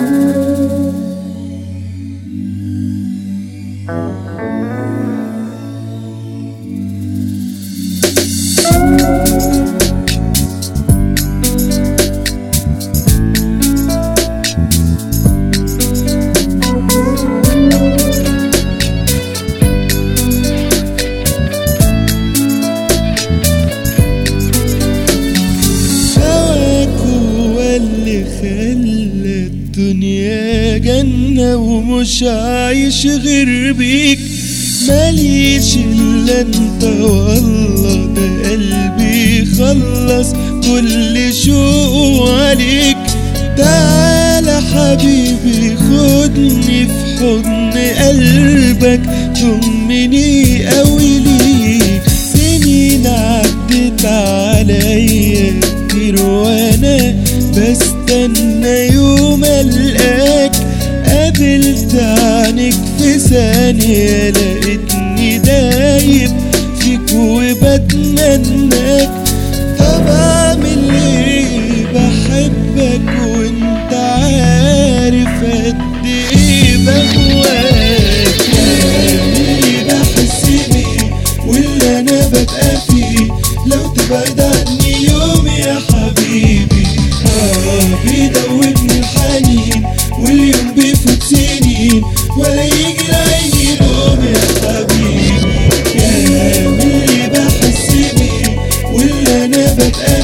Jesus. الدنيا جنة ومش عايش غير بيك ماليش إلا أنت والله ده قلبي خلص كل شوقه عليك. تعالى حبيبي خدني في حضن قلبك طمني قوي ليك. سنين عدت عليا كتير وأنا بستنى يوم القاك قابلت عنك في ثانية لقيتني دايب فيك وبتمناك طب أعمل إيه؟ بحبك وأنت عارف قد إيه بهواك اللي بحس بيه؟ واللي أنا ببقى فيه؟ لو تبعد عني يوم يا واللي